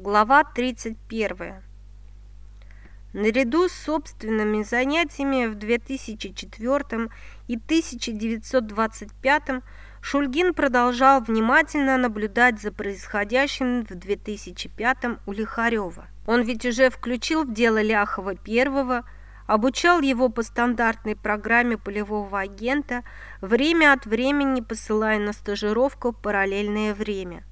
Глава 31. Наряду с собственными занятиями в 2004 и 1925 Шульгин продолжал внимательно наблюдать за происходящим в 2005 у Лихарева. Он ведь уже включил в дело Ляхова первого, обучал его по стандартной программе полевого агента, время от времени посылая на стажировку параллельное время.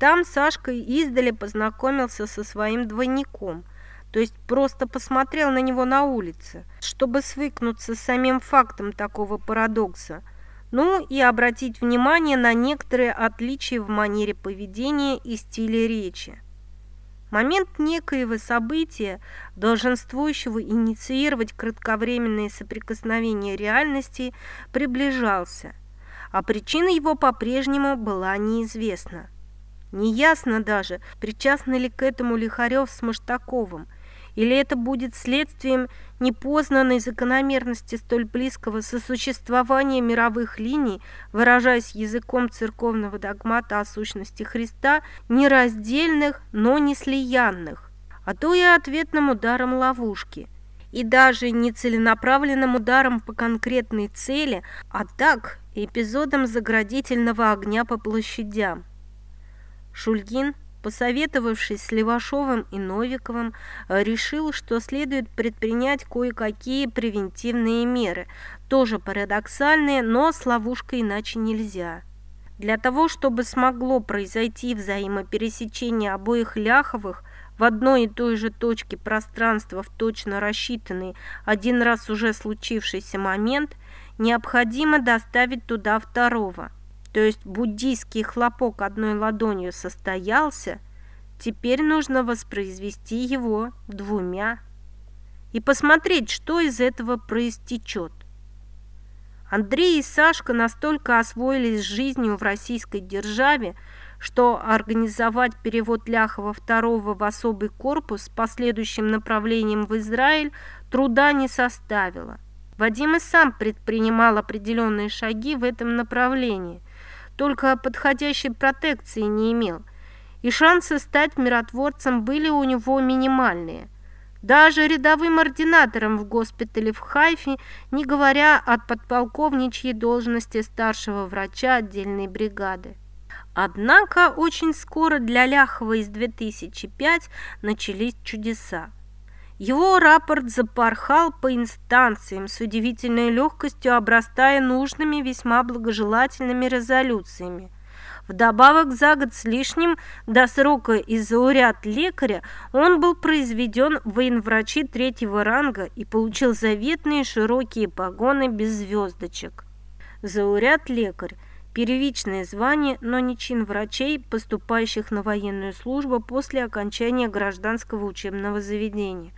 Там Сашка издали познакомился со своим двойником, то есть просто посмотрел на него на улице, чтобы свыкнуться с самим фактом такого парадокса, ну и обратить внимание на некоторые отличия в манере поведения и стиле речи. Момент некоего события, долженствующего инициировать кратковременные соприкосновения реальности, приближался, а причина его по-прежнему была неизвестна. Неясно даже, причастны ли к этому Лихарев с Маштаковым, или это будет следствием непознанной закономерности столь близкого сосуществования мировых линий, выражаясь языком церковного догмата о сущности Христа, нераздельных, но не слиянных, а то и ответным ударом ловушки – и даже не целенаправленным ударом по конкретной цели, а так эпизодом заградительного огня по площадям. Шульгин, посоветовавшись с Левашовым и Новиковым, решил, что следует предпринять кое-какие превентивные меры, тоже парадоксальные, но с ловушкой иначе нельзя. Для того, чтобы смогло произойти взаимопересечение обоих Ляховых в одной и той же точке пространства в точно рассчитанный, один раз уже случившийся момент, необходимо доставить туда второго – то есть буддийский хлопок одной ладонью состоялся, теперь нужно воспроизвести его двумя и посмотреть, что из этого проистечет. Андрей и Сашка настолько освоились жизнью в российской державе, что организовать перевод Ляхова II в особый корпус с последующим направлением в Израиль труда не составило. Вадим и сам предпринимал определенные шаги в этом направлении – только подходящей протекции не имел, и шансы стать миротворцем были у него минимальные. Даже рядовым ординатором в госпитале в Хайфе, не говоря о подполковничьей должности старшего врача отдельной бригады. Однако очень скоро для Ляхова из 2005 начались чудеса. Его рапорт запорхал по инстанциям с удивительной легкостью, обрастая нужными весьма благожелательными резолюциями. Вдобавок за год с лишним до срока из-за уряд лекаря он был произведен в военврачи третьего ранга и получил заветные широкие погоны без звездочек. Зауряд лекарь – первичное звание, но не чин врачей, поступающих на военную службу после окончания гражданского учебного заведения.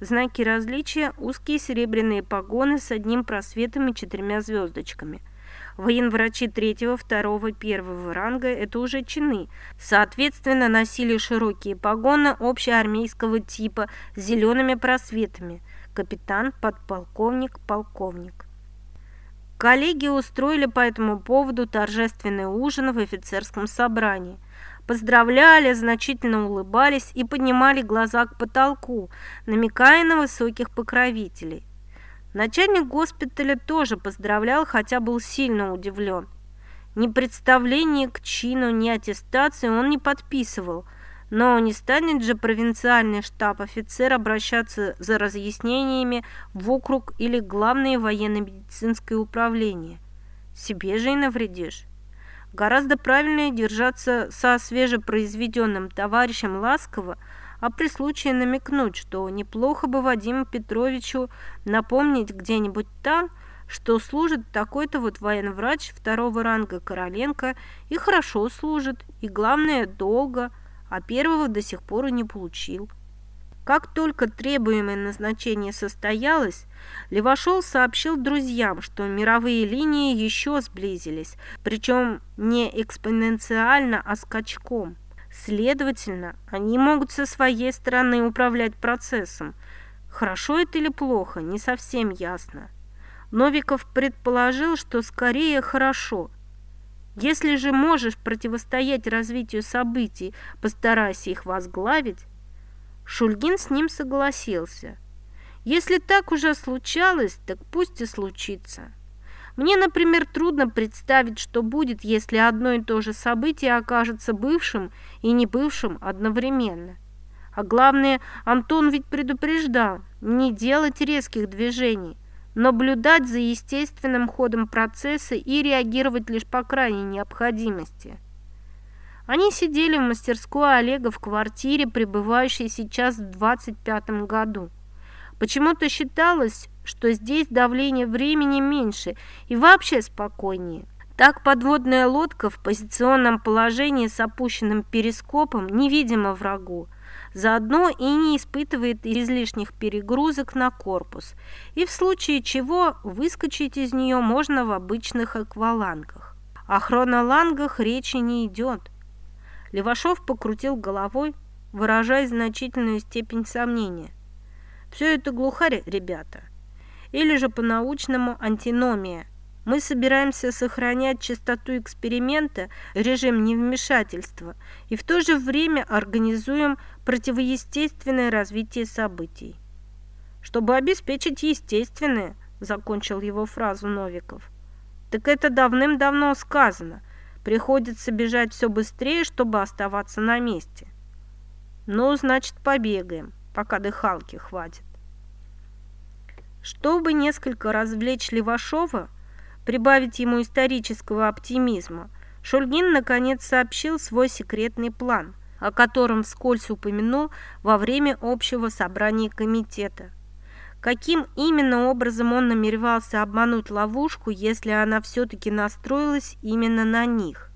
Знаки различия – узкие серебряные погоны с одним просветом и четырьмя звездочками. Военврачи третьего, второго, первого ранга – это уже чины. Соответственно, носили широкие погоны общеармейского типа с зелеными просветами – капитан, подполковник, полковник. Коллеги устроили по этому поводу торжественный ужин в офицерском собрании поздравляли, значительно улыбались и поднимали глаза к потолку, намекая на высоких покровителей. Начальник госпиталя тоже поздравлял, хотя был сильно удивлен. Ни представления к чину, ни аттестации он не подписывал, но не станет же провинциальный штаб-офицер обращаться за разъяснениями в округ или главное военно-медицинское управление. Себе же и навредишь. Гораздо правильнее держаться со свежепроизведенным товарищем ласково, а при случае намекнуть, что неплохо бы Вадиму Петровичу напомнить где-нибудь там, что служит такой-то вот военврач второго ранга Короленко и хорошо служит, и главное, долго, а первого до сих пор и не получил. Как только требуемое назначение состоялось, Левашов сообщил друзьям, что мировые линии еще сблизились, причем не экспоненциально, а скачком. Следовательно, они могут со своей стороны управлять процессом. Хорошо это или плохо, не совсем ясно. Новиков предположил, что скорее хорошо. Если же можешь противостоять развитию событий, постарайся их возглавить. Шульгин с ним согласился. Если так уже случалось, так пусть и случится. Мне, например, трудно представить, что будет, если одно и то же событие окажется бывшим и не бывшим одновременно. А главное, Антон ведь предупреждал не делать резких движений, наблюдать за естественным ходом процесса и реагировать лишь по крайней необходимости. Они сидели в мастерской Олега в квартире, пребывающей сейчас в 25 году. Почему-то считалось, что здесь давление времени меньше и вообще спокойнее. Так подводная лодка в позиционном положении с опущенным перископом невидима врагу, заодно и не испытывает излишних перегрузок на корпус, и в случае чего выскочить из нее можно в обычных аквалангах. О хронолангах речи не идет. Левашов покрутил головой, выражая значительную степень сомнения. Все это глухарь, ребята. Или же по-научному антиномия – мы собираемся сохранять чистоту эксперимента, режим невмешательства, и в то же время организуем противоестественное развитие событий. Чтобы обеспечить естественное, закончил его фразу Новиков. Так это давным-давно сказано. Приходится бежать все быстрее, чтобы оставаться на месте. Ну, значит, побегаем, пока дыхалки хватит. Чтобы несколько развлечь Левашова, прибавить ему исторического оптимизма, Шульгин наконец сообщил свой секретный план, о котором вскользь упомянул во время общего собрания комитета. Каким именно образом он намеревался обмануть ловушку, если она все-таки настроилась именно на них?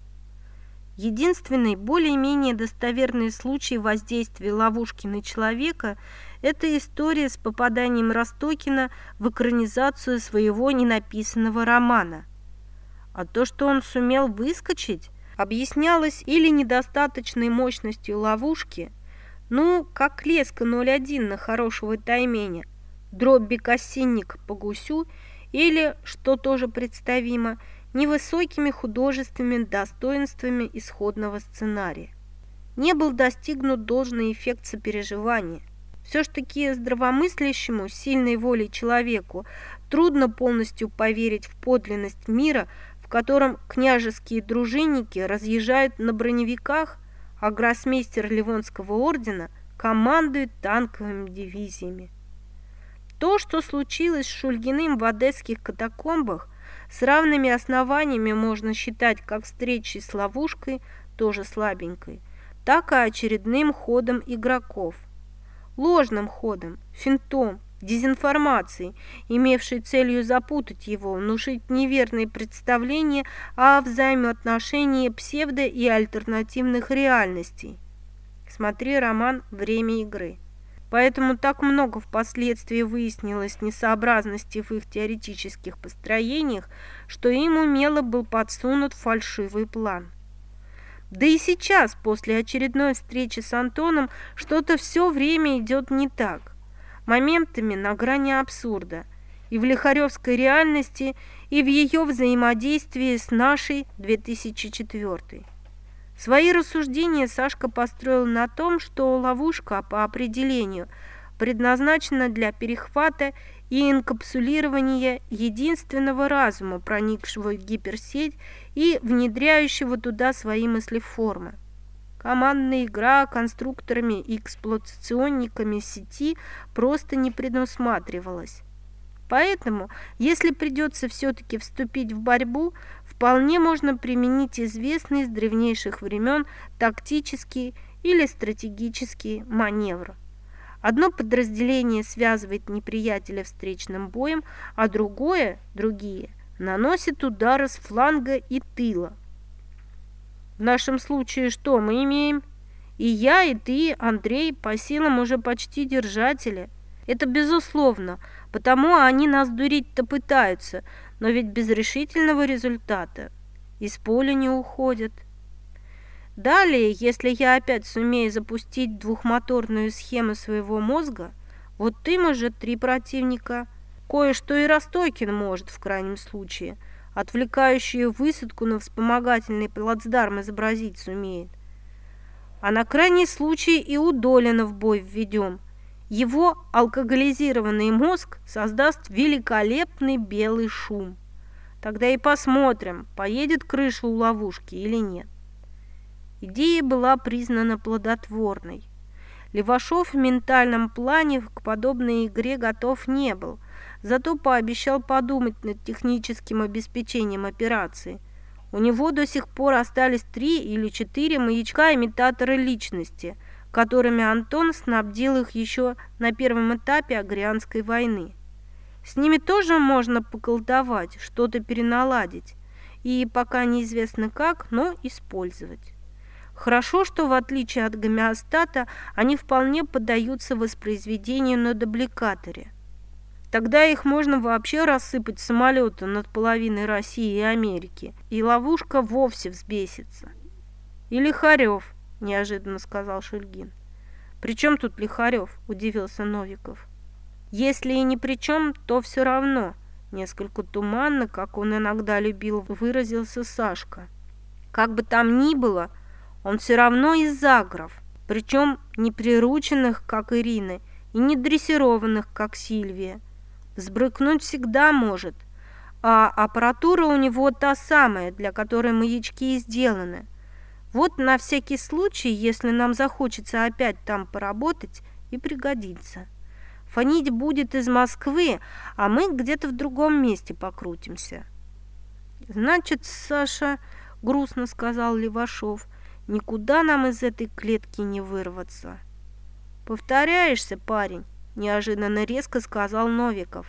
Единственный более-менее достоверный случай воздействия ловушки на человека – это история с попаданием Ростокина в экранизацию своего ненаписанного романа. А то, что он сумел выскочить, объяснялось или недостаточной мощностью ловушки, ну, как леска 0,1 на хорошего тайменя, дробь бекосинник по гусю, или, что тоже представимо, невысокими художественными достоинствами исходного сценария. Не был достигнут должный эффект сопереживания. Все ж таки здравомыслящему, сильной волей человеку трудно полностью поверить в подлинность мира, в котором княжеские дружинники разъезжают на броневиках, а гроссмейстер Ливонского ордена командует танковыми дивизиями. То, что случилось с Шульгиным в одесских катакомбах, с равными основаниями можно считать как встречей с ловушкой, тоже слабенькой, так и очередным ходом игроков – ложным ходом, финтом, дезинформацией, имевшей целью запутать его, внушить неверные представления о взаимоотношении псевдо- и альтернативных реальностей. Смотри роман «Время игры». Поэтому так много впоследствии выяснилось несообразности в их теоретических построениях, что им умело был подсунут фальшивый план. Да и сейчас, после очередной встречи с Антоном, что-то все время идет не так. Моментами на грани абсурда. И в Лихаревской реальности, и в ее взаимодействии с нашей 2004. Свои рассуждения Сашка построил на том, что ловушка по определению предназначена для перехвата и инкапсулирования единственного разума, проникшего в гиперсеть и внедряющего туда свои мыслеформы. Командная игра конструкторами и эксплуатационниками сети просто не предусматривалась. Поэтому, если придется все-таки вступить в борьбу, вполне можно применить известный с древнейших времен тактический или стратегический маневр. Одно подразделение связывает неприятеля встречным боем, а другое, другие, наносит удары с фланга и тыла. В нашем случае что мы имеем? И я, и ты, Андрей, по силам уже почти держатели. Это безусловно, потому они нас дурить-то пытаются, но ведь без решительного результата из поля не уходят. Далее, если я опять сумею запустить двухмоторную схему своего мозга, вот им уже три противника. Кое-что и Ростокин может в крайнем случае, отвлекающую высадку на вспомогательный плацдарм изобразить сумеет. А на крайний случай и у Долина в бой введем. Его алкоголизированный мозг создаст великолепный белый шум. Тогда и посмотрим, поедет крыша у ловушки или нет. Идея была признана плодотворной. Левашов в ментальном плане к подобной игре готов не был, зато пообещал подумать над техническим обеспечением операции. У него до сих пор остались три или четыре маячка-имитатора личности, которыми Антон снабдил их еще на первом этапе Агрианской войны. С ними тоже можно поколдовать, что-то переналадить, и пока неизвестно как, но использовать. Хорошо, что в отличие от гомеостата, они вполне поддаются воспроизведению на дубликаторе. Тогда их можно вообще рассыпать самолеты над половиной России и Америки, и ловушка вовсе взбесится. «И Лихарев», – неожиданно сказал Шульгин. «При чем тут Лихарев?» – удивился Новиков. Если и ни при чем, то все равно. Несколько туманно, как он иногда любил, выразился Сашка. Как бы там ни было, он все равно из загров, причем не прирученных, как Ирина, и не дрессированных, как Сильвия. Сбрыкнуть всегда может, а аппаратура у него та самая, для которой маячки и сделаны. Вот на всякий случай, если нам захочется опять там поработать, и пригодится. Фонить будет из Москвы, а мы где-то в другом месте покрутимся. Значит, Саша, грустно сказал Левашов, никуда нам из этой клетки не вырваться. Повторяешься, парень, неожиданно резко сказал Новиков.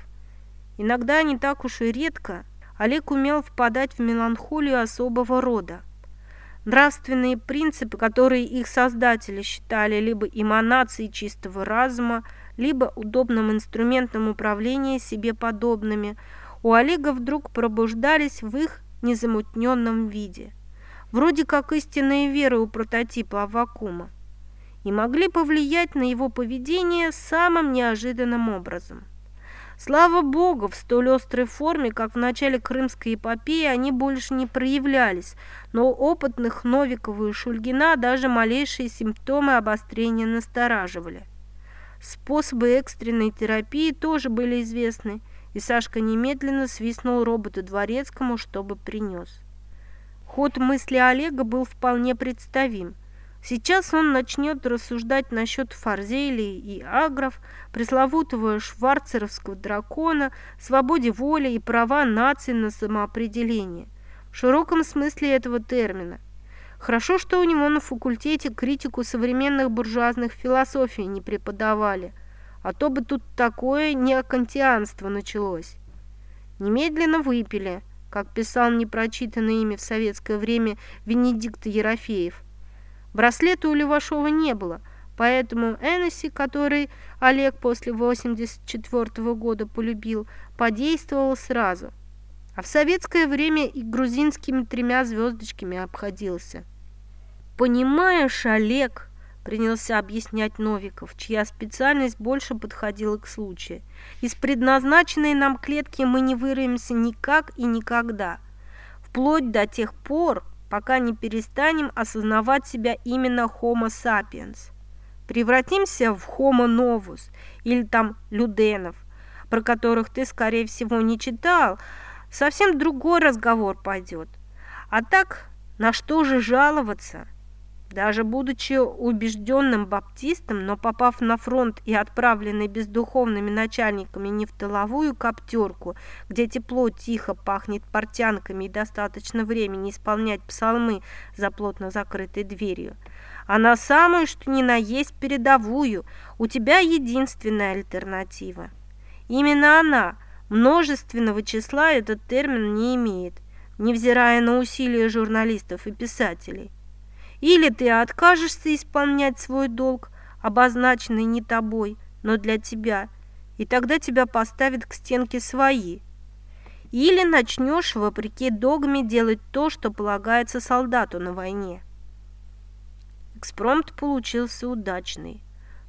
Иногда не так уж и редко Олег умел впадать в меланхолию особого рода. Нравственные принципы, которые их создатели считали либо эманацией чистого разума, либо удобным инструментом управления себе подобными, у Олега вдруг пробуждались в их незамутненном виде, вроде как истинные веры у прототипа Аввакума, и могли повлиять на его поведение самым неожиданным образом. Слава Богу, в столь острой форме, как в начале Крымской эпопеи, они больше не проявлялись, но опытных Новикова и Шульгина даже малейшие симптомы обострения настораживали. Способы экстренной терапии тоже были известны, и Сашка немедленно свистнул роботу дворецкому, чтобы принес. Ход мысли Олега был вполне представим. Сейчас он начнет рассуждать насчет Фарзелии и агров, пресловутого шварцеровского дракона, свободе воли и права нации на самоопределение. В широком смысле этого термина – Хорошо, что у него на факультете критику современных буржуазных философий не преподавали, а то бы тут такое неокантианство началось. Немедленно выпили, как писал непрочитанное имя в советское время Венедикт Ерофеев. Браслета у Левашова не было, поэтому Энесси, который Олег после 84 -го года полюбил, подействовал сразу. А в советское время и грузинскими тремя звездочками обходился. «Понимаешь, Олег», – принялся объяснять Новиков, чья специальность больше подходила к случаю, «из предназначенной нам клетки мы не вырвемся никак и никогда, вплоть до тех пор, пока не перестанем осознавать себя именно Homo sapiens. Превратимся в Homo novus или там Люденов, про которых ты, скорее всего, не читал, совсем другой разговор пойдет. А так, на что же жаловаться?» Даже будучи убежденным баптистом, но попав на фронт и отправленный бездуховными начальниками не в тыловую коптерку, где тепло тихо пахнет портянками и достаточно времени исполнять псалмы за плотно закрытой дверью, а на самую, что ни на есть, передовую, у тебя единственная альтернатива. Именно она, множественного числа, этот термин не имеет, невзирая на усилия журналистов и писателей. Или ты откажешься исполнять свой долг, обозначенный не тобой, но для тебя, и тогда тебя поставят к стенке свои. Или начнешь, вопреки догме, делать то, что полагается солдату на войне. Экспромт получился удачный.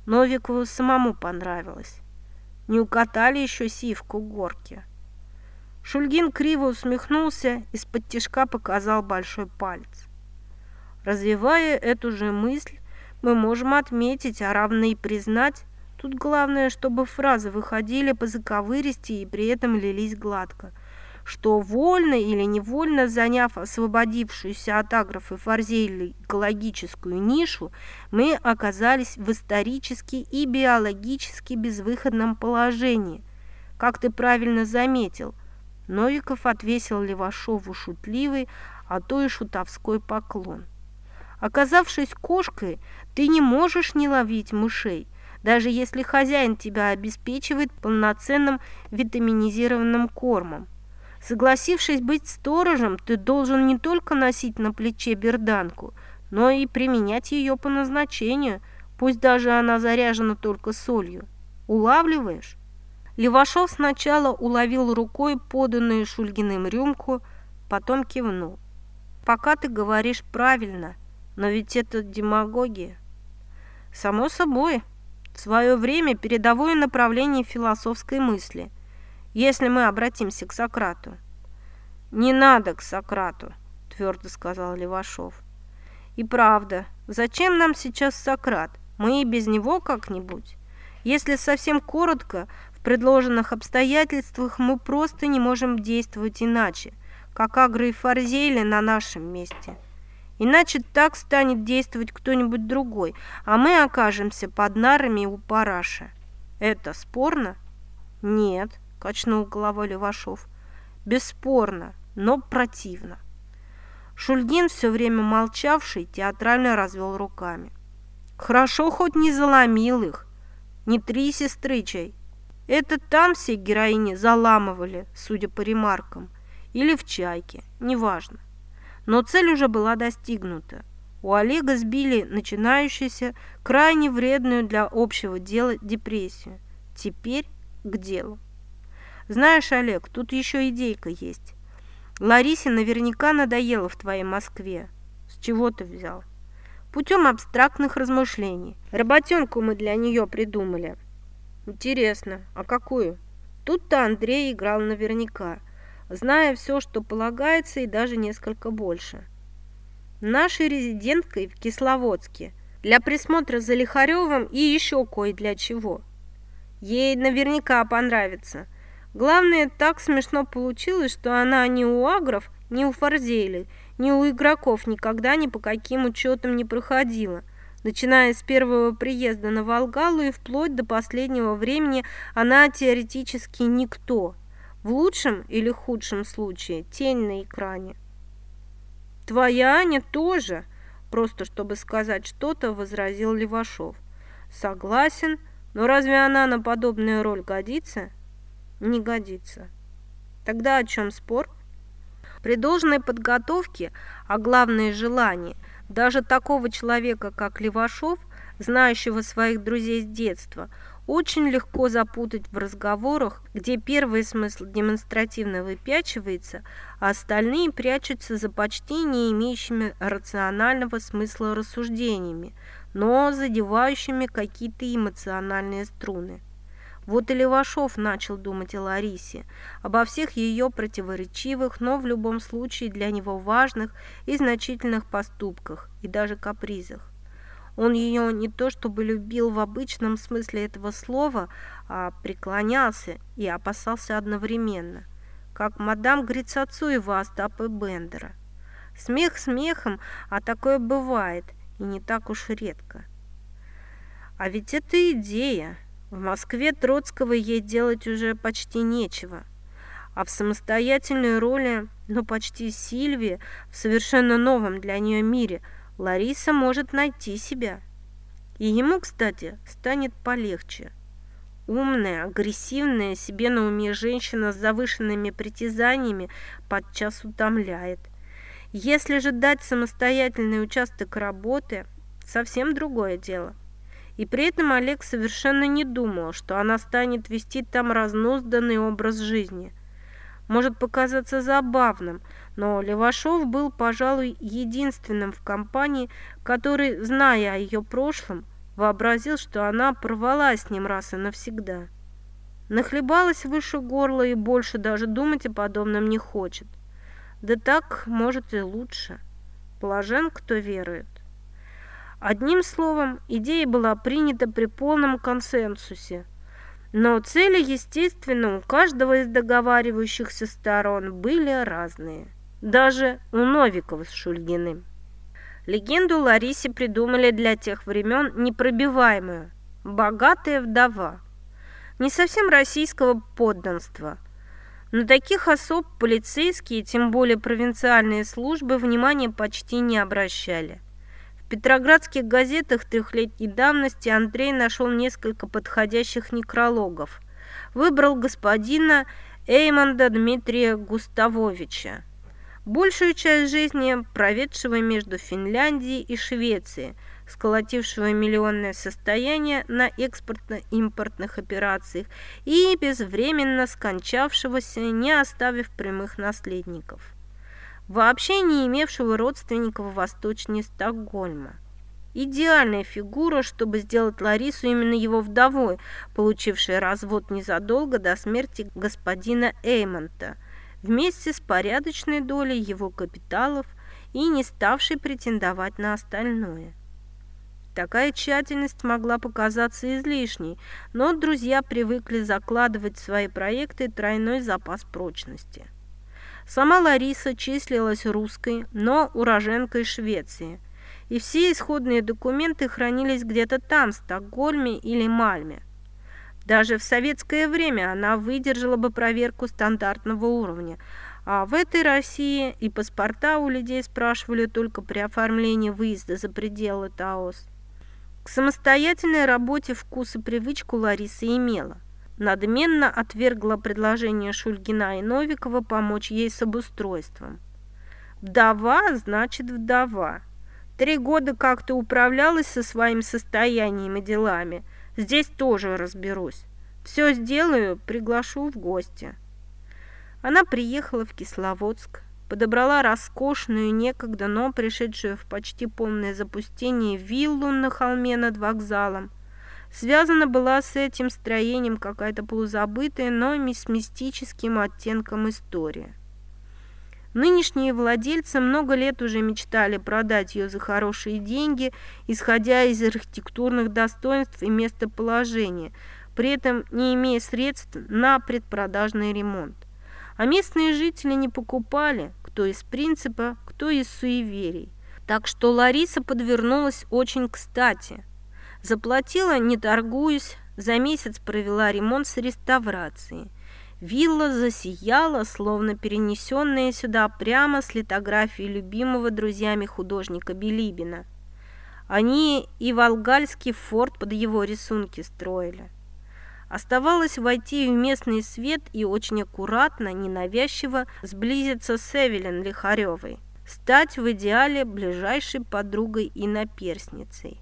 Новикову самому понравилось. Не укатали еще сивку горки. Шульгин криво усмехнулся, из-под тишка показал большой палец. Развивая эту же мысль, мы можем отметить, а равно и признать, тут главное, чтобы фразы выходили по заковыристи и при этом лились гладко, что вольно или невольно заняв освободившуюся от аграфы форзели экологическую нишу, мы оказались в исторически и биологически безвыходном положении. Как ты правильно заметил, Новиков отвесил Левашову шутливый, а то и шутовской поклон. Оказавшись кошкой, ты не можешь не ловить мышей, даже если хозяин тебя обеспечивает полноценным витаминизированным кормом. Согласившись быть сторожем, ты должен не только носить на плече берданку, но и применять ее по назначению, пусть даже она заряжена только солью. Улавливаешь? Левашов сначала уловил рукой поданную Шульгиным рюмку, потом кивнул. «Пока ты говоришь правильно, но ведь это демагогия». «Само собой, в свое время передовое направление философской мысли, если мы обратимся к Сократу». «Не надо к Сократу», – твердо сказал Левашов. «И правда, зачем нам сейчас Сократ? Мы и без него как-нибудь». Если совсем коротко, предложенных обстоятельствах мы просто не можем действовать иначе, как Агро и Фарзейли на нашем месте. Иначе так станет действовать кто-нибудь другой, а мы окажемся под нарами у параша. Это спорно? Нет, качнул головой Левашов. Бесспорно, но противно. Шульгин, все время молчавший, театрально развел руками. Хорошо хоть не заломил их. Не три сестры чай, это там все героини заламывали, судя по ремаркам, или в чайке, неважно. Но цель уже была достигнута. У Олега сбили начинающуюся, крайне вредную для общего дела депрессию. Теперь к делу. Знаешь, Олег, тут еще идейка есть. Ларисе наверняка надоело в твоей Москве. С чего ты взял? Путем абстрактных размышлений. Работенку мы для нее придумали – Интересно, а какую? Тут-то Андрей играл наверняка, зная все, что полагается, и даже несколько больше. Нашей резиденткой в Кисловодске для присмотра за Лихаревым и еще кое для чего. Ей наверняка понравится. Главное, так смешно получилось, что она ни у агров, ни у форзели, ни у игроков никогда ни по каким учетам не проходила – Начиная с первого приезда на Волгалу и вплоть до последнего времени она теоретически никто. В лучшем или худшем случае тень на экране. «Твоя Аня тоже», просто чтобы сказать что-то, возразил Левашов. «Согласен, но разве она на подобную роль годится?» «Не годится». «Тогда о чем спор?» При должной подготовке, а главное желание – даже такого человека, как Левашов, знающего своих друзей с детства, очень легко запутать в разговорах, где первый смысл демонстративно выпячивается, а остальные прячутся за почти не имеющими рационального смысла рассуждениями, но задевающими какие-то эмоциональные струны. Вот и Левашов начал думать о Ларисе, обо всех ее противоречивых, но в любом случае для него важных и значительных поступках и даже капризах. Он ее не то чтобы любил в обычном смысле этого слова, а преклонялся и опасался одновременно, как мадам Грицацуева Остапа Бендера. Смех смехом, а такое бывает, и не так уж редко. А ведь это идея, в Москве Троцкого ей делать уже почти нечего. А в самостоятельной роли, ну почти Сильвии, в совершенно новом для нее мире, Лариса может найти себя. И ему, кстати, станет полегче. Умная, агрессивная, себе на уме женщина с завышенными притязаниями подчас утомляет. Если же дать самостоятельный участок работы, совсем другое дело. И при этом Олег совершенно не думал, что она станет вести там разнузданный образ жизни. Может показаться забавным, но Левашов был, пожалуй, единственным в компании, который, зная о ее прошлом, вообразил, что она порвала с ним раз и навсегда. Нахлебалась выше горла и больше даже думать о подобном не хочет. Да так, может, и лучше. Блажен, кто верует. Одним словом, идея была принята при полном консенсусе. Но цели, естественно, у каждого из договаривающихся сторон были разные. Даже у Новикова с Шульгиным. Легенду Ларисе придумали для тех времен непробиваемую. Богатая вдова. Не совсем российского подданства. На таких особ полицейские, тем более провинциальные службы, внимания почти не обращали. Петроградских газетах трехлетней давности Андрей нашел несколько подходящих некрологов. Выбрал господина Эймонда Дмитрия Густавовича большую часть жизни проведшего между Финляндией и Швецией, сколотившего миллионное состояние на экспортно-импортных операциях и безвременно скончавшегося, не оставив прямых наследников. Вообще не имевшего родственников восточнее Стокгольма. Идеальная фигура, чтобы сделать Ларису именно его вдовой, получившей развод незадолго до смерти господина Эймонта – вместе с порядочной долей его капиталов и не ставший претендовать на остальное. Такая тщательность могла показаться излишней, но друзья привыкли закладывать в свои проекты тройной запас прочности. Сама Лариса числилась русской, но уроженкой Швеции, и все исходные документы хранились где-то там, в Стокгольме или Мальме. Даже в советское время она выдержала бы проверку стандартного уровня, а в этой России и паспорта у людей спрашивали только при оформлении выезда за пределы Таос. К самостоятельной работе вкус и привычку Лариса имела. Надменно отвергла предложение Шульгина и Новикова помочь ей с обустройством. Вдова значит вдова. Три года как-то управлялась со своим состоянием и делами – Здесь тоже разберусь. Все сделаю, приглашу в гости. Она приехала в Кисловодск, подобрала роскошную некогда, но пришедшую в почти полное запустение виллу на холме над вокзалом. Связана была с этим строением какая-то полузабытая, но с мистическим оттенком история. Нынешние владельцы много лет уже мечтали продать ее за хорошие деньги, исходя из архитектурных достоинств и местоположения, при этом не имея средств на предпродажный ремонт. А местные жители не покупали, кто из принципа, кто из суеверий. Так что Лариса подвернулась очень кстати. Заплатила, не торгуясь, за месяц провела ремонт с реставрацией – Вилла засияла, словно перенесенная сюда прямо с литографии любимого друзьями художника Билибина. Они и Волгальский форт под его рисунки строили. Оставалось войти в местный свет и очень аккуратно, ненавязчиво сблизиться с Эвелин Лихаревой, стать в идеале ближайшей подругой и наперсницей.